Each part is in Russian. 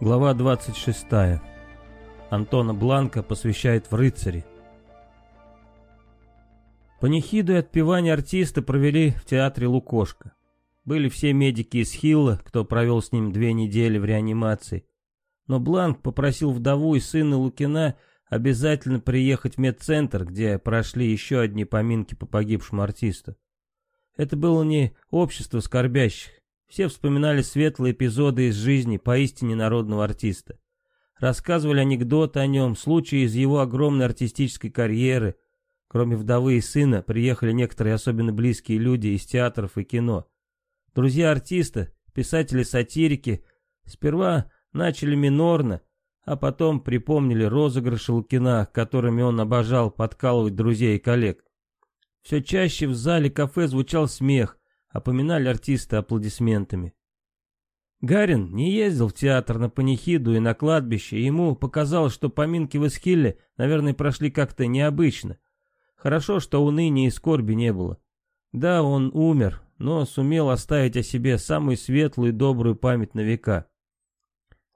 Глава 26. Антона Бланка посвящает в рыцари. Панихиду и отпевание артиста провели в театре Лукошка. Были все медики из Хилла, кто провел с ним две недели в реанимации. Но Бланк попросил вдову и сына Лукина обязательно приехать в медцентр, где прошли еще одни поминки по погибшему артисту. Это было не общество скорбящих, все вспоминали светлые эпизоды из жизни поистине народного артиста. Рассказывали анекдоты о нем, случаи из его огромной артистической карьеры. Кроме вдовы и сына, приехали некоторые особенно близкие люди из театров и кино. Друзья артиста, писатели-сатирики, сперва начали минорно, а потом припомнили розыгрыши Лукина, которыми он обожал подкалывать друзей и коллег. Все чаще в зале кафе звучал смех, опоминали артиста аплодисментами. Гарин не ездил в театр на панихиду и на кладбище, и ему показалось, что поминки в Эскилле, наверное, прошли как-то необычно. Хорошо, что уныния и скорби не было. Да, он умер, но сумел оставить о себе самую светлую и добрую память на века.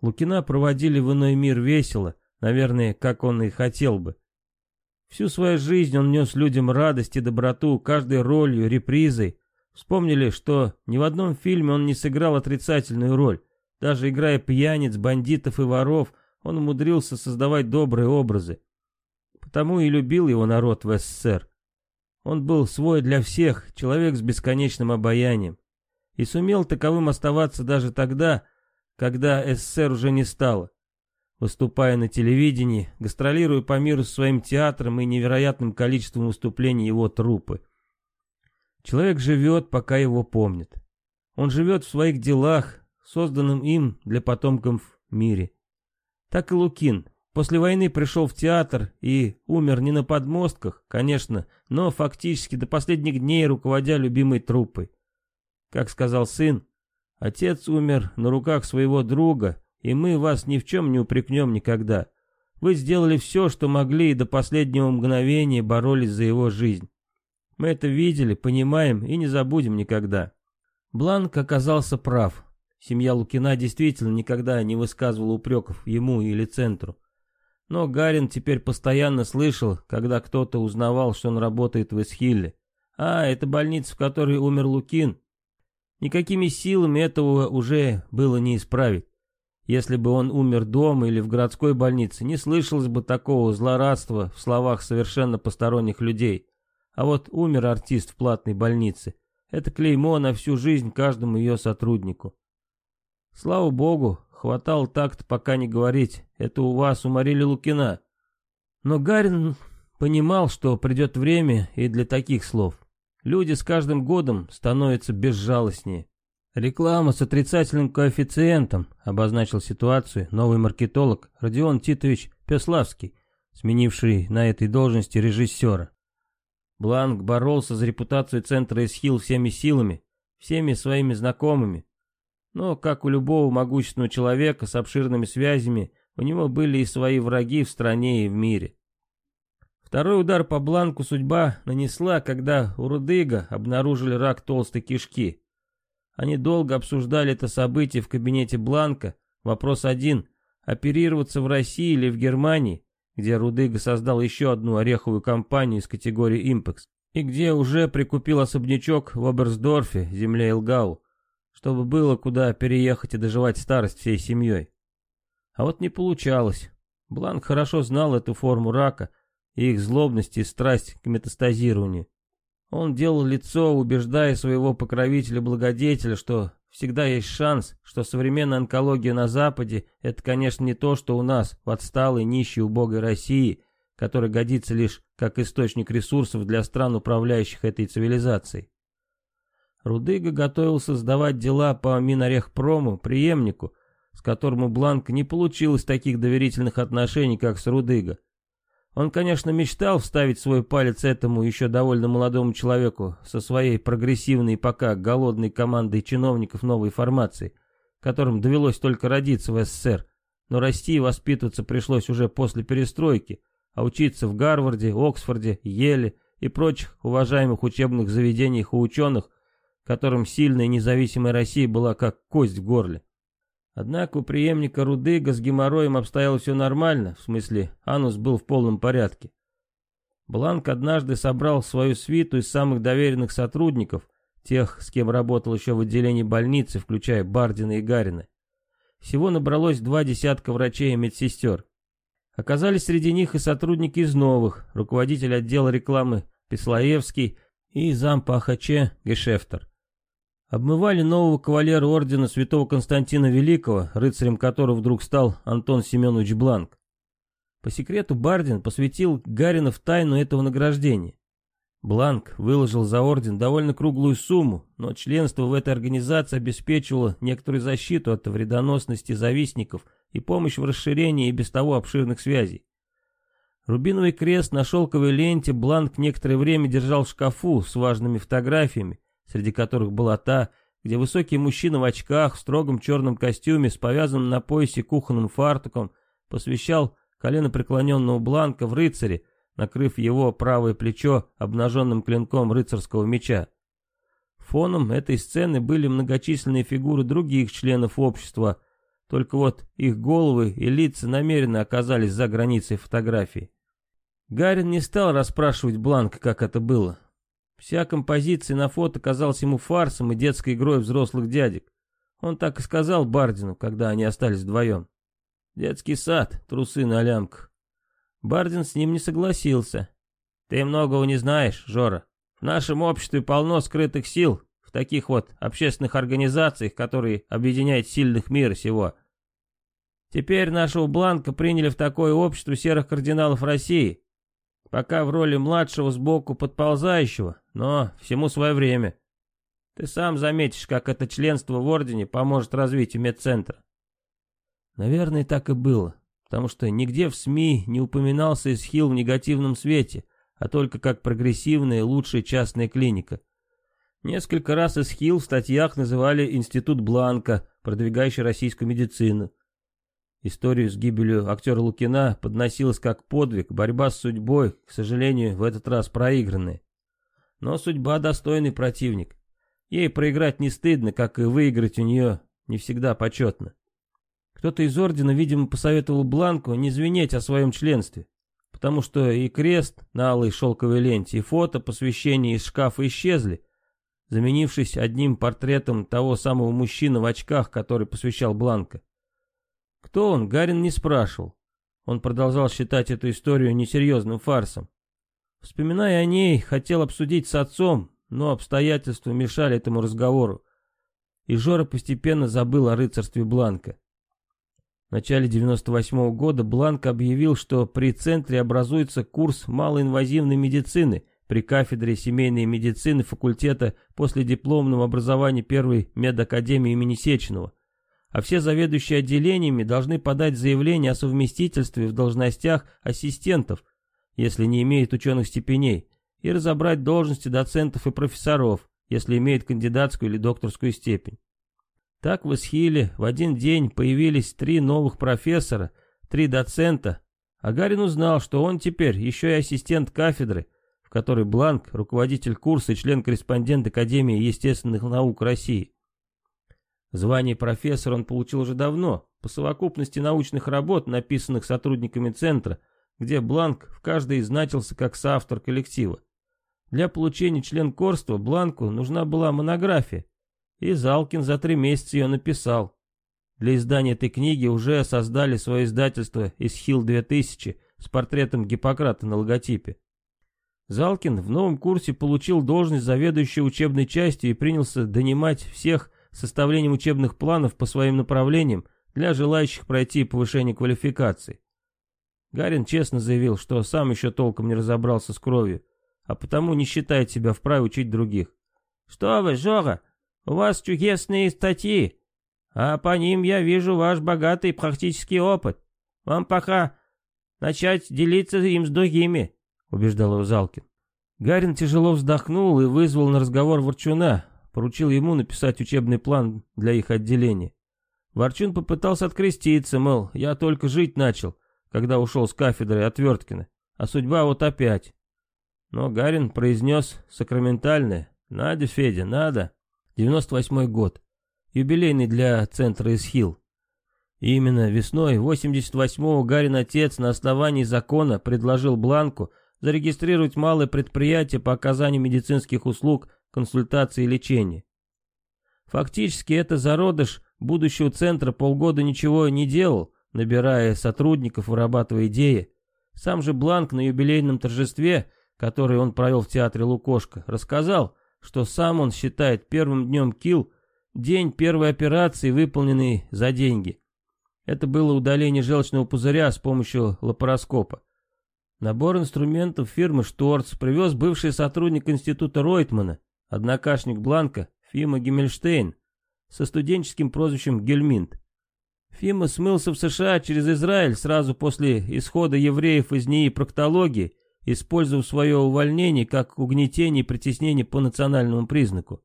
Лукина проводили в иной мир весело, наверное, как он и хотел бы. Всю свою жизнь он нес людям радость и доброту, каждой ролью, репризой, Вспомнили, что ни в одном фильме он не сыграл отрицательную роль. Даже играя пьяниц, бандитов и воров, он умудрился создавать добрые образы. Потому и любил его народ в СССР. Он был свой для всех, человек с бесконечным обаянием. И сумел таковым оставаться даже тогда, когда СССР уже не стало. Выступая на телевидении, гастролируя по миру своим театром и невероятным количеством выступлений его труппы. Человек живет, пока его помнят. Он живет в своих делах, созданном им для потомков мире. Так и Лукин. После войны пришел в театр и умер не на подмостках, конечно, но фактически до последних дней руководя любимой труппой. Как сказал сын, отец умер на руках своего друга, и мы вас ни в чем не упрекнем никогда. Вы сделали все, что могли, и до последнего мгновения боролись за его жизнь. Мы это видели, понимаем и не забудем никогда. Бланк оказался прав. Семья Лукина действительно никогда не высказывала упреков ему или центру. Но Гарин теперь постоянно слышал, когда кто-то узнавал, что он работает в Эсхилле. А, это больница, в которой умер Лукин. Никакими силами этого уже было не исправить. Если бы он умер дома или в городской больнице, не слышалось бы такого злорадства в словах совершенно посторонних людей. А вот умер артист в платной больнице. Это клеймо на всю жизнь каждому ее сотруднику. Слава богу, хватало так-то пока не говорить. Это у вас уморили Лукина. Но Гарин понимал, что придет время и для таких слов. Люди с каждым годом становятся безжалостнее. Реклама с отрицательным коэффициентом обозначил ситуацию новый маркетолог Родион Титович Пеславский, сменивший на этой должности режиссера. Бланк боролся за репутацию центра Эсхил всеми силами, всеми своими знакомыми. Но, как у любого могущественного человека с обширными связями, у него были и свои враги в стране и в мире. Второй удар по Бланку судьба нанесла, когда у Рудыга обнаружили рак толстой кишки. Они долго обсуждали это событие в кабинете Бланка. Вопрос один – оперироваться в России или в Германии, где Рудыга создал еще одну ореховую компанию из категории «Импекс», и где уже прикупил особнячок в Оберсдорфе, земле Илгау, чтобы было куда переехать и доживать старость всей семьей. А вот не получалось. Бланк хорошо знал эту форму рака и их злобность и страсть к метастазированию. Он делал лицо, убеждая своего покровителя-благодетеля, что Всегда есть шанс, что современная онкология на Западе – это, конечно, не то, что у нас, в отсталой, нищей, убогой России, которая годится лишь как источник ресурсов для стран, управляющих этой цивилизацией. Рудыга готовился сдавать дела по Минорехпрому, преемнику, с которым у Бланка не получилось таких доверительных отношений, как с Рудыга. Он, конечно, мечтал вставить свой палец этому еще довольно молодому человеку со своей прогрессивной пока голодной командой чиновников новой формации, которым довелось только родиться в СССР, но расти и воспитываться пришлось уже после перестройки, а учиться в Гарварде, Оксфорде, Еле и прочих уважаемых учебных заведениях у ученых, которым сильная независимая Россия была как кость в горле. Однако у преемника Рудыга с геморроем обстояло все нормально, в смысле, анус был в полном порядке. Бланк однажды собрал свою свиту из самых доверенных сотрудников, тех, с кем работал еще в отделении больницы, включая Бардина и Гарина. Всего набралось два десятка врачей и медсестер. Оказались среди них и сотрудники из новых, руководитель отдела рекламы Песлаевский и зам по АХЧ Гешефтер. Обмывали нового кавалера ордена святого Константина Великого, рыцарем которого вдруг стал Антон Семенович Бланк. По секрету Бардин посвятил Гарина в тайну этого награждения. Бланк выложил за орден довольно круглую сумму, но членство в этой организации обеспечивало некоторую защиту от вредоносности завистников и помощь в расширении и без того обширных связей. Рубиновый крест на шелковой ленте Бланк некоторое время держал в шкафу с важными фотографиями, среди которых была та, где высокий мужчина в очках, в строгом черном костюме, с повязанным на поясе кухонным фартуком, посвящал колено преклоненного Бланка в рыцаре, накрыв его правое плечо обнаженным клинком рыцарского меча. Фоном этой сцены были многочисленные фигуры других членов общества, только вот их головы и лица намеренно оказались за границей фотографии. Гарин не стал расспрашивать Бланка, как это было. Вся композиция на фото казалась ему фарсом и детской игрой взрослых дядек. Он так и сказал Бардину, когда они остались вдвоем. Детский сад, трусы на лямках. Бардин с ним не согласился. Ты многого не знаешь, Жора. В нашем обществе полно скрытых сил, в таких вот общественных организациях, которые объединяют сильных мира сего. Теперь нашего Бланка приняли в такое общество серых кардиналов России. Пока в роли младшего сбоку подползающего, но всему свое время. Ты сам заметишь, как это членство в Ордене поможет развитию медцентра. Наверное, так и было, потому что нигде в СМИ не упоминался Исхил в негативном свете, а только как прогрессивная лучшая частная клиника. Несколько раз Исхил в статьях называли Институт Бланка, продвигающий российскую медицину. Историю с гибелью актера Лукина подносилась как подвиг, борьба с судьбой, к сожалению, в этот раз проигранная. Но судьба достойный противник. Ей проиграть не стыдно, как и выиграть у нее не всегда почетно. Кто-то из ордена, видимо, посоветовал Бланку не звенеть о своем членстве, потому что и крест на алой шелковой ленте, и фото посвящения из шкафа исчезли, заменившись одним портретом того самого мужчины в очках, который посвящал Бланка. Кто он, Гарин не спрашивал. Он продолжал считать эту историю несерьезным фарсом. Вспоминая о ней, хотел обсудить с отцом, но обстоятельства мешали этому разговору. И Жора постепенно забыл о рыцарстве Бланка. В начале 98 -го года Бланк объявил, что при центре образуется курс малоинвазивной медицины при кафедре семейной медицины факультета после дипломного образования первой медакадемии имени Сеченова – а все заведующие отделениями должны подать заявление о совместительстве в должностях ассистентов, если не имеют ученых степеней, и разобрать должности доцентов и профессоров, если имеют кандидатскую или докторскую степень. Так в Исхиле в один день появились три новых профессора, три доцента, а Гарин узнал, что он теперь еще и ассистент кафедры, в которой Бланк, руководитель курса и член-корреспондент Академии естественных наук России. Звание профессора он получил уже давно, по совокупности научных работ, написанных сотрудниками центра, где Бланк в каждой значился как соавтор коллектива. Для получения членкорства Бланку нужна была монография, и Залкин за три месяца ее написал. Для издания этой книги уже создали свое издательство «Исхил-2000» с портретом Гиппократа на логотипе. Залкин в новом курсе получил должность заведующего учебной частью и принялся донимать всех составлением учебных планов по своим направлениям для желающих пройти повышение квалификации. Гарин честно заявил, что сам еще толком не разобрался с кровью, а потому не считает себя вправе учить других. «Что вы, Жора, у вас чудесные статьи, а по ним я вижу ваш богатый практический опыт. Вам пока начать делиться им с другими», — убеждал его Залкин. Гарин тяжело вздохнул и вызвал на разговор Ворчуна, поручил ему написать учебный план для их отделения. Ворчун попытался откреститься, мол, я только жить начал, когда ушел с кафедры от Верткина, а судьба вот опять. Но Гарин произнес сакраментальное «Надя, Федя, надо». 98 год. Юбилейный для центра Исхил. И именно весной 88-го Гарин отец на основании закона предложил Бланку зарегистрировать малое предприятие по оказанию медицинских услуг, консультации и лечения. Фактически это зародыш будущего центра полгода ничего не делал, набирая сотрудников, вырабатывая идеи. Сам же Бланк на юбилейном торжестве, который он провел в театре Лукошка, рассказал, что сам он считает первым днем Кил день первой операции, выполненный за деньги. Это было удаление желчного пузыря с помощью лапароскопа. Набор инструментов фирмы «Шторц» привез бывший сотрудник института Ройтмана, однокашник Бланка, Фима Гиммельштейн, со студенческим прозвищем Гельминт. Фима смылся в США через Израиль сразу после исхода евреев из НИИ проктологии, использовав свое увольнение как угнетение и притеснение по национальному признаку.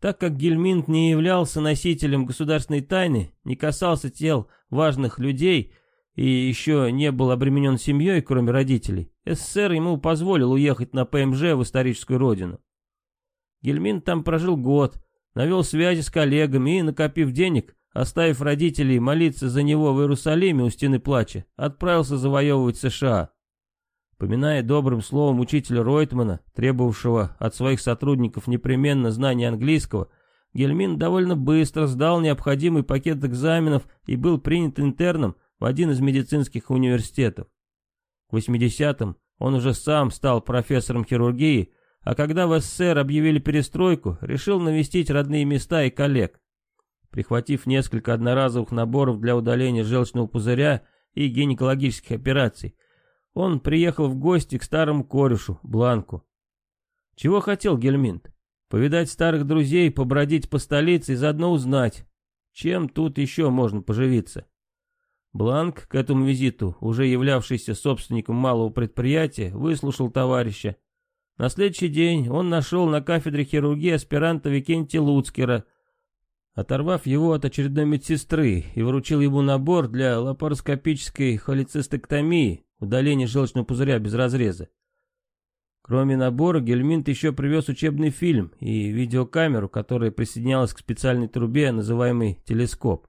Так как Гельминт не являлся носителем государственной тайны, не касался тел важных людей и еще не был обременен семьей, кроме родителей, СССР ему позволил уехать на ПМЖ в историческую родину. Гельминт там прожил год, навел связи с коллегами и, накопив денег, оставив родителей молиться за него в Иерусалиме у стены плача, отправился завоевывать США. Поминая добрым словом учителя Ройтмана, требовавшего от своих сотрудников непременно знания английского, Гельмин довольно быстро сдал необходимый пакет экзаменов и был принят интерном в один из медицинских университетов. К 80-м он уже сам стал профессором хирургии, а когда в СССР объявили перестройку, решил навестить родные места и коллег. Прихватив несколько одноразовых наборов для удаления желчного пузыря и гинекологических операций, он приехал в гости к старому корешу, Бланку. Чего хотел Гельминт? Повидать старых друзей, побродить по столице и заодно узнать, чем тут еще можно поживиться. Бланк к этому визиту, уже являвшийся собственником малого предприятия, выслушал товарища. На следующий день он нашел на кафедре хирургии аспиранта Викентия Луцкера, оторвав его от очередной медсестры и вручил ему набор для лапароскопической холецистектомии, удаление желчного пузыря без разреза. Кроме набора, Гельминт еще привез учебный фильм и видеокамеру, которая присоединялась к специальной трубе, называемой телескоп.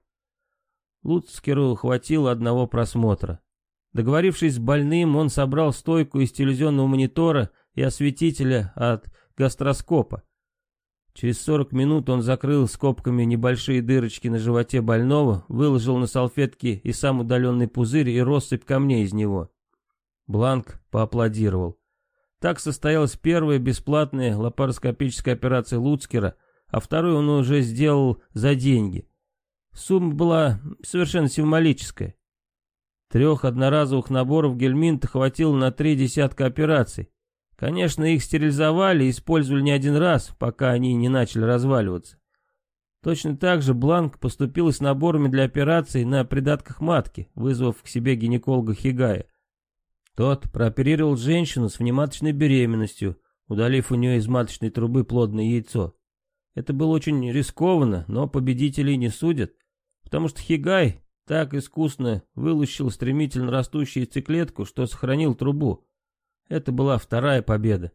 Луцкеру хватило одного просмотра. Договорившись с больным, он собрал стойку из телевизионного монитора и осветителя от гастроскопа. Через 40 минут он закрыл скобками небольшие дырочки на животе больного, выложил на салфетки и сам удаленный пузырь и россыпь камней из него. Бланк поаплодировал. Так состоялась первая бесплатная лапароскопическая операция Луцкера, а вторую он уже сделал за деньги. Сумма была совершенно символическая. Трех одноразовых наборов гельминта хватило на три десятка операций. Конечно, их стерилизовали и использовали не один раз, пока они не начали разваливаться. Точно так же Бланк поступил с наборами для операций на придатках матки, вызвав к себе гинеколога Хигая. Тот прооперировал женщину с внематочной беременностью, удалив у нее из маточной трубы плодное яйцо. Это было очень рискованно, но победителей не судят, потому что Хигай так искусно вылущил стремительно растущую яйцеклетку, что сохранил трубу. Это была вторая победа.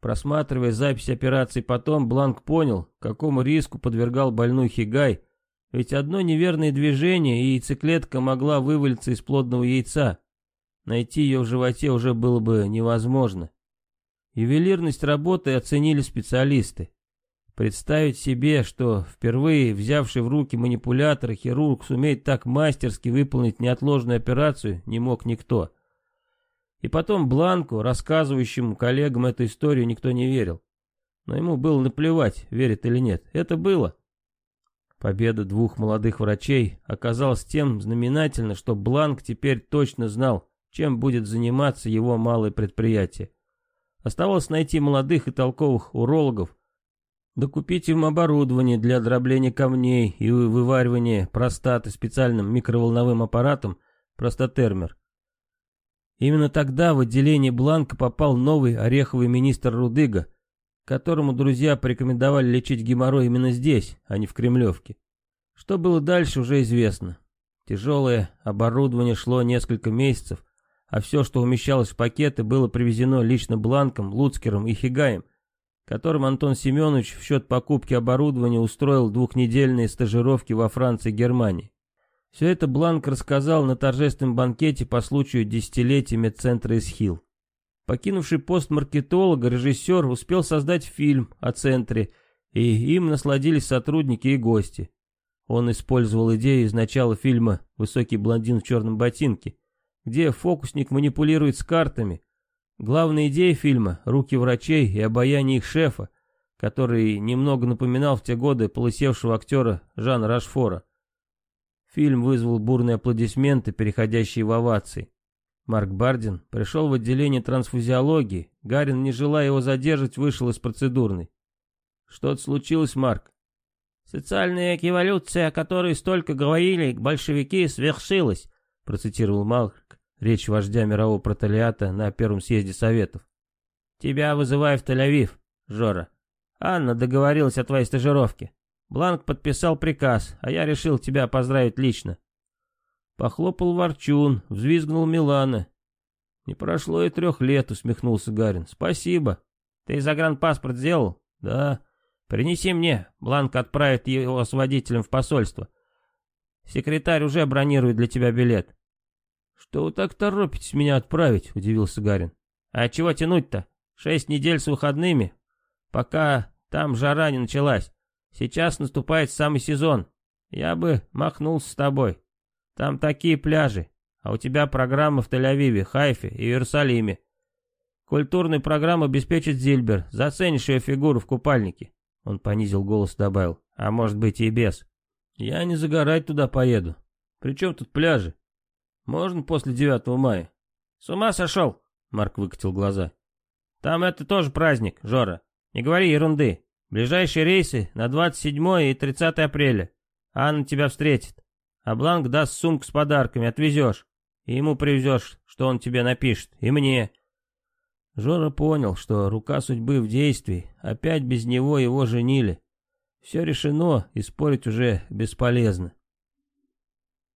Просматривая запись операции потом, Бланк понял, какому риску подвергал больной Хигай, ведь одно неверное движение, и яйцеклетка могла вывалиться из плодного яйца. Найти ее в животе уже было бы невозможно. Ювелирность работы оценили специалисты. Представить себе, что впервые взявший в руки манипулятор хирург сумеет так мастерски выполнить неотложную операцию, не мог никто. И потом Бланку, рассказывающему коллегам эту историю, никто не верил. Но ему было наплевать, верит или нет. Это было. Победа двух молодых врачей оказалась тем знаменательно, что Бланк теперь точно знал, чем будет заниматься его малое предприятие. Оставалось найти молодых и толковых урологов, докупить им оборудование для дробления камней и вываривания простаты специальным микроволновым аппаратом простатермер. Именно тогда в отделение Бланка попал новый ореховый министр Рудыга, которому друзья порекомендовали лечить геморрой именно здесь, а не в Кремлевке. Что было дальше, уже известно. Тяжелое оборудование шло несколько месяцев, а все, что умещалось в пакеты, было привезено лично Бланком, Луцкером и Хигаем, которым Антон Семенович в счет покупки оборудования устроил двухнедельные стажировки во Франции и Германии. Все это Бланк рассказал на торжественном банкете по случаю десятилетия медцентра Исхил. Покинувший пост маркетолога, режиссер успел создать фильм о центре, и им насладились сотрудники и гости. Он использовал идею из начала фильма «Высокий блондин в черном ботинке», где фокусник манипулирует с картами. Главная идея фильма — руки врачей и обаяние их шефа, который немного напоминал в те годы полысевшего актера Жана Рашфора. Фильм вызвал бурные аплодисменты, переходящие в овации. Марк Бардин пришел в отделение трансфузиологии. Гарин, не желая его задержать, вышел из процедурной. «Что-то случилось, Марк?» «Социальная эволюция, о которой столько говорили большевики, свершилась», процитировал Марк речь вождя мирового протолиата на первом съезде Советов. «Тебя вызываю в Тель-Авив, Жора. Анна договорилась о твоей стажировке. Бланк подписал приказ, а я решил тебя поздравить лично. Похлопал Ворчун, взвизгнул Милана. Не прошло и трех лет, усмехнулся Гарин. Спасибо. Ты загранпаспорт сделал? Да. Принеси мне, Бланк отправит его с водителем в посольство. Секретарь уже бронирует для тебя билет. Что вы так торопитесь меня отправить, удивился Гарин. А чего тянуть-то? Шесть недель с выходными, пока там жара не началась. Сейчас наступает самый сезон. Я бы махнулся с тобой. Там такие пляжи, а у тебя программа в Тель-Авиве, Хайфе и Иерусалиме. Культурную программу обеспечит Зильбер, заценишь ее фигуру в купальнике. Он понизил голос и добавил, а может быть и без. Я не загорать туда поеду. Причем тут пляжи? Можно после 9 мая? С ума сошел? Марк выкатил глаза. Там это тоже праздник, Жора. Не говори ерунды. Ближайшие рейсы на 27 и 30 апреля. Анна тебя встретит. А Бланк даст сумку с подарками, отвезешь. И ему привезешь, что он тебе напишет. И мне. Жора понял, что рука судьбы в действии. Опять без него его женили. Все решено, и спорить уже бесполезно.